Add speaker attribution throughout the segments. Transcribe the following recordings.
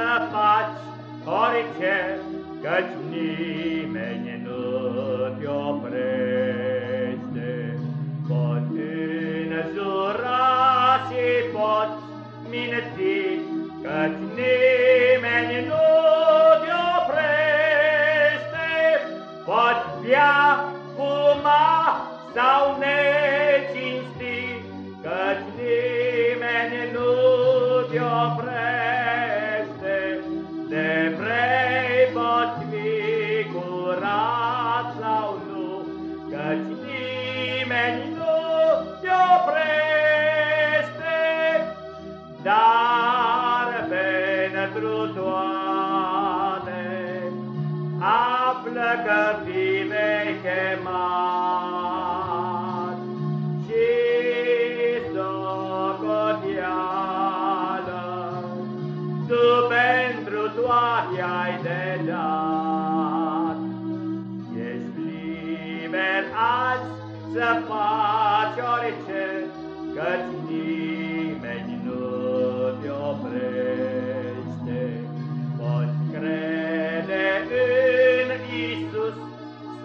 Speaker 1: să faci orice, Căci nimeni nu te oprește. Pot înjura și pot minți, Căci nimeni nu te oprește. Pot bea, fuma sau ne curat sau nu, Căci nimeni nu te oprește. Dar pentru toate află că fii vei chemat de dat. Ești liber azi să faci orice, căci nimeni nu te oprește. Poți crede în Isus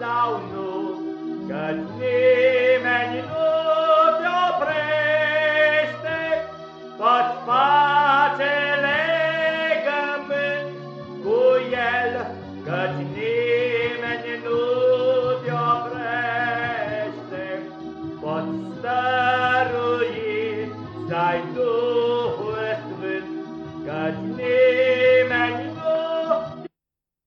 Speaker 1: sau nu, căci nimeni nu te oprește. Poți face căci nimeni nu te oprește. Poți stărui să ai Duhul Sfânt, căci nimeni